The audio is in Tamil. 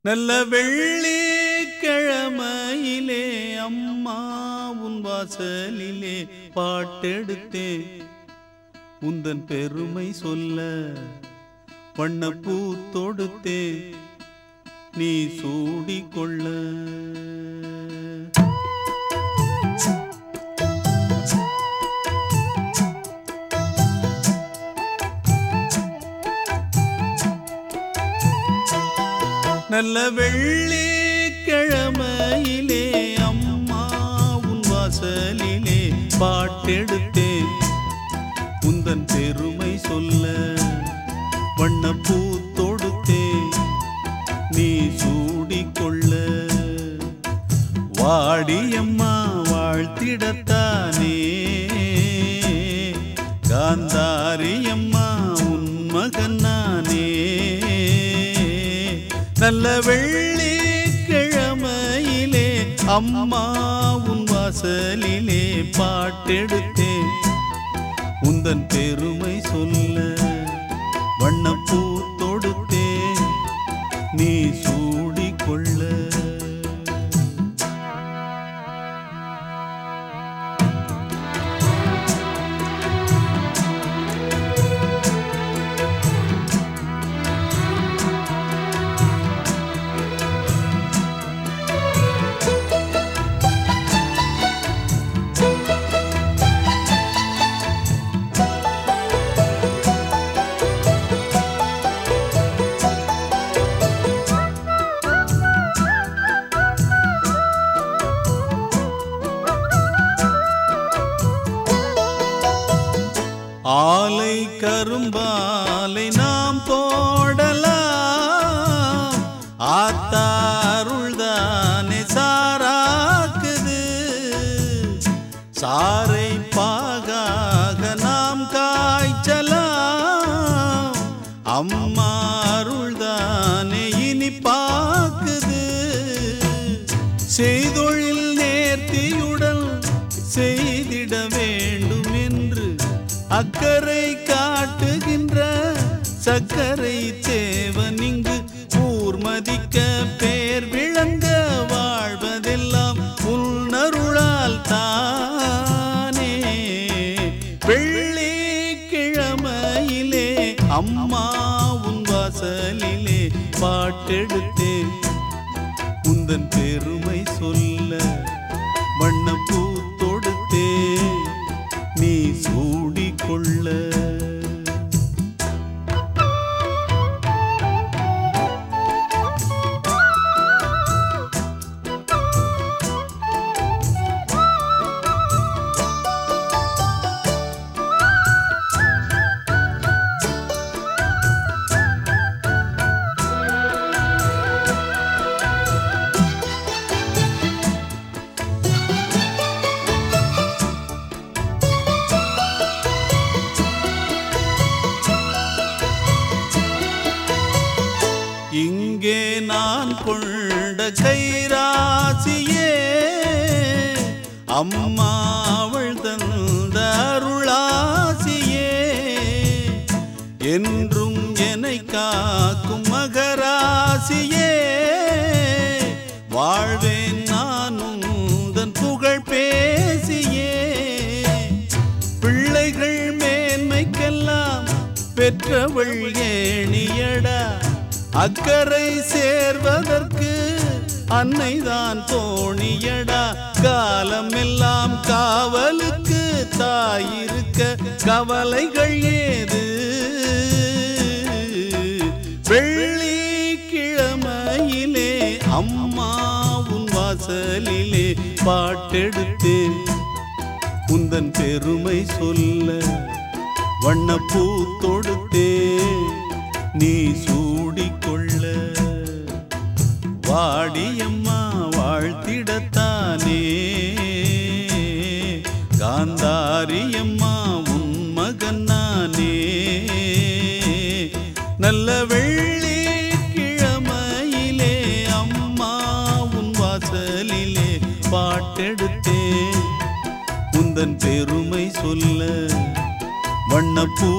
நல்ல வெள்ளி கிழமையிலே அம்மா உன் வாசலிலே பாட்டெடுத்தேன். உந்தன் பெருமை சொல்ல வண்ணப்பூ தொடுத்தேன். நீ சூடிக்கொள்ள நல்ல வெள்ளி கிழமையிலே அம்மா உன் வாசலிலே பாட்டெடுத்தேன் உந்தன் பெருமை சொல்ல வண்ண பூ தொடுத்தேன் நீ சூடிக்கொள்ள வாடியம்மா வாழ்த்திடத்தானே. காந்தாரியம்மா நல்ல வெள்ளி கிழமையிலே அம்மா உன் வாசலிலே பாட்டெடுத்தேன் உந்தன் பெருமை சொல்ல வண்ணப்பூ ஆலை கரும்பாலை நாம் போடலாம். ஆத்தாருள்தானே சாராக்குது. சாரை அக்கறை காட்டுகின்ற சக்கரை தேவன் இங்கு ஊர்மதிக்க பேர் விளங்க வாழ்வதெல்லாம் உள்நருளால் தானே. வெள்ளி கிழமையிலே அம்மா உன் வாசலிலே பாட்டெடுத்தேன். உந்தன் பெருமை சொல்ல வண்ணப்பூ இங்கே நான் கொண்ட கைராசியே அம்மா அவள் தந்த அருளாசியே. என்றும் என்னை காக்கும் மகராசியே வாழ்வேன் நான் தன் புகழ் பேசியே. பிள்ளைகள் மேன்மைக்கெல்லாம் பெற்றவள் அக்கறை சேர்வதற்கு அன்னைதான் தோணியடா. காலம் எல்லாம் காவலுக்கு தாயிருக்க கவலைகள் ஏது? வெள்ளி கிழமையிலே அம்மா உன் வாசலிலே பாட்டெடுத்தேன் உந்தன் பெருமை சொல்ல வண்ணப்பூ தொடுத்தே. நீ காந்தாரியம்மா உன் மகன் நானே. நல்ல வெள்ளி கிழமையிலே அம்மா உன் வாசலிலே பாட்டெடுத்தேன். உந்தன் பெருமை சொல்ல வண்ணப்பூ